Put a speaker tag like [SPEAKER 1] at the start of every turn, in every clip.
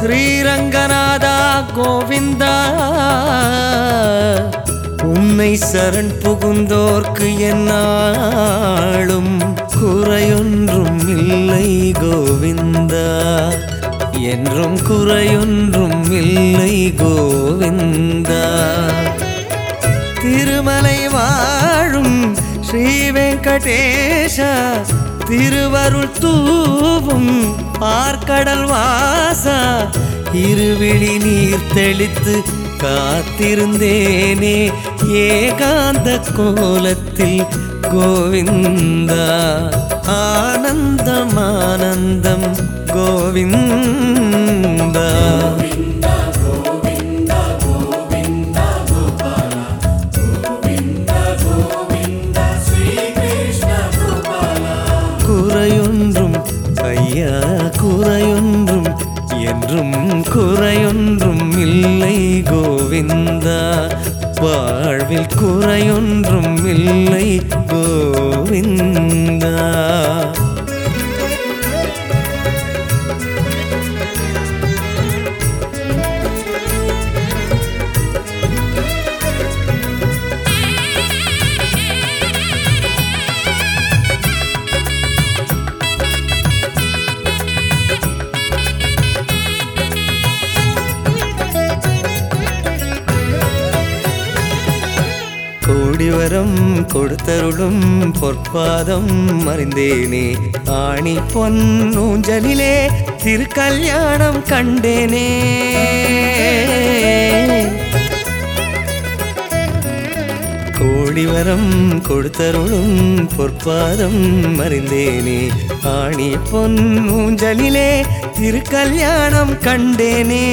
[SPEAKER 1] ஸ்ரீரங்கநாதா கோவிந்தா. உன்னை சரண் புகுந்தோர்க்கு என்னாளும் குறையொன்றும் இல்லை கோவிந்தா. என்றும் குறையொன்றும் இல்லை கோவிந்தா. திருமலை வாழும் ஸ்ரீ வெங்கடேஷா திருவருள் தூவும் ஆர்கடல் வாசா. இருவிழி நீர் தெளித்து காத்திருந்தேனே. ஏகாந்த கோலத்தில் கோவிந்தா. ஆனந்தம் ஆனந்தம் கோவிந்தா. குறையொன்றும் இல்லை கோவிந்தா. வாழ்வில் குறையொன்றும் இல்லை கோவிந்தா. கோடிவரம் கொடுத்தருளும் பொற்பாதம் மறிந்தேனே ஆணி பொன் ஊஞ்சலிலே திருக்கல்யாணம் கண்டேனே. கோடிவரம் கொடுத்தருளும் பொற்பாதம் மறிந்தேனே ஆணி பொன் ஊஞ்சலிலே திருக்கல்யாணம் கண்டேனே.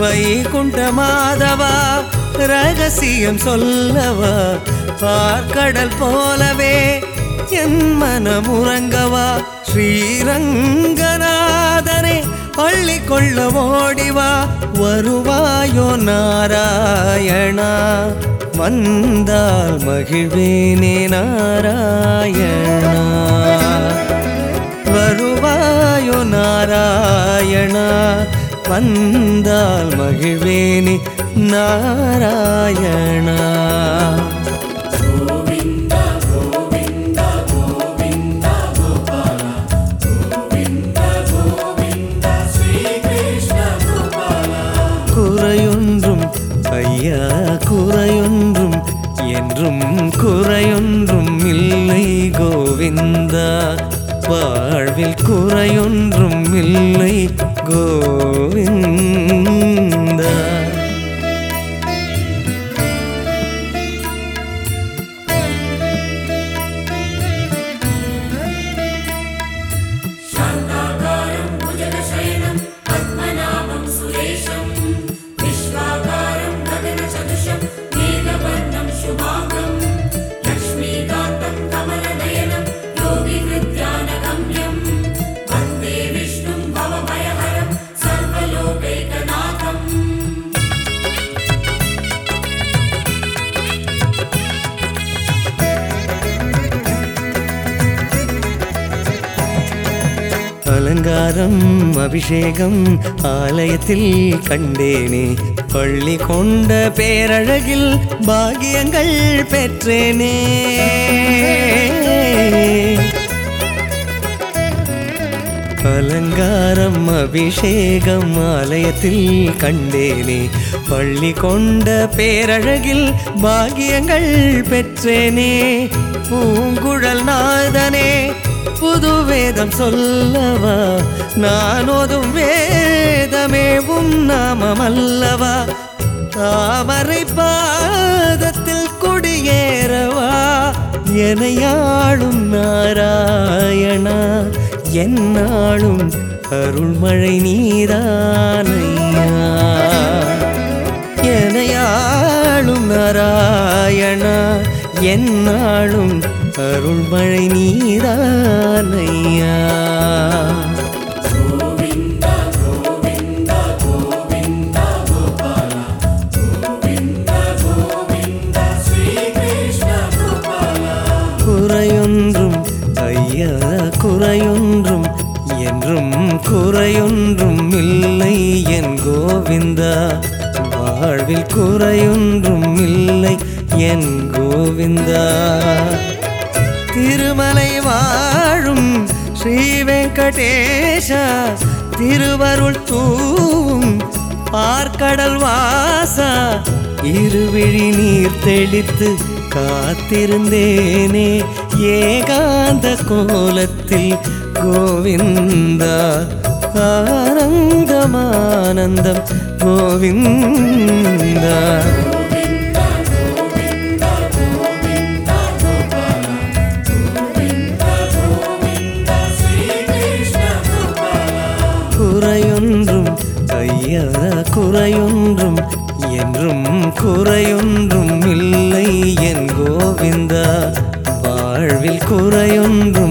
[SPEAKER 1] வைகுண்ட மாதவா ரகசியம் சொல்லவா? பார்க்கடல் போலவே என் மனம் உறங்கவா? ஸ்ரீரங்கநாதனே பள்ளி கொள்ள ஓடிவா? வருவாயோ நாராயணா? வந்தால் மகிழ்வேனே நாராயணா. வருவாயோ நாராயணா? வந்தால் மகிழ்வேனே நாராயணா. வாழ்வில் குறையொன்றும் இல்லை கோவிந்தா. அலங்காரம் அபிஷேகம் ஆலயத்தில் கண்டேனே. பள்ளி கொண்ட பேரழகில் பாகியங்கள் பெற்றேனே. அலங்காரம் அபிஷேகம் ஆலயத்தில் கண்டேனே. பள்ளி கொண்ட பேரழகில் பாகியங்கள் பெற்றேனே. பூங்குழல் நாதனே புது வேதம் சொல்லவா? நான் ஓதும் வேதமே உம் நாமம் அல்லவா தாமரை பாதத்தில் குடியேறவா? எனையாளும் நாராயணா என்னாளும் அருள்மழை நீதானையா எனையாளும் நாராயணா என்னாலும் அருள்மழை நீதானையா குறையொன்றும் ஐயா குறையொன்றும் என்று என்றும் குறையொன்றும் இல்லை என் கோவிந்தா. வாழ்வில் குறையொன்றும் இல்லை என் கோவிந்தா. திருமலை வாழும் ஸ்ரீ வெங்கடேஷா. திருவருள் தூவும் பார்க்கடல் வாசா. இருவிழி நீர் தெளித்து காத்திருந்தேனே. ஏகாந்த கோலத்தில் கோவிந்தா. ஆனந்தமானந்தம் கோவிந்தா. ஐயா குறையொன்றும் என்றும் குறையொன்றும் இல்லை என் கோவிந்தா. வாழ்வில் குறையொன்றும்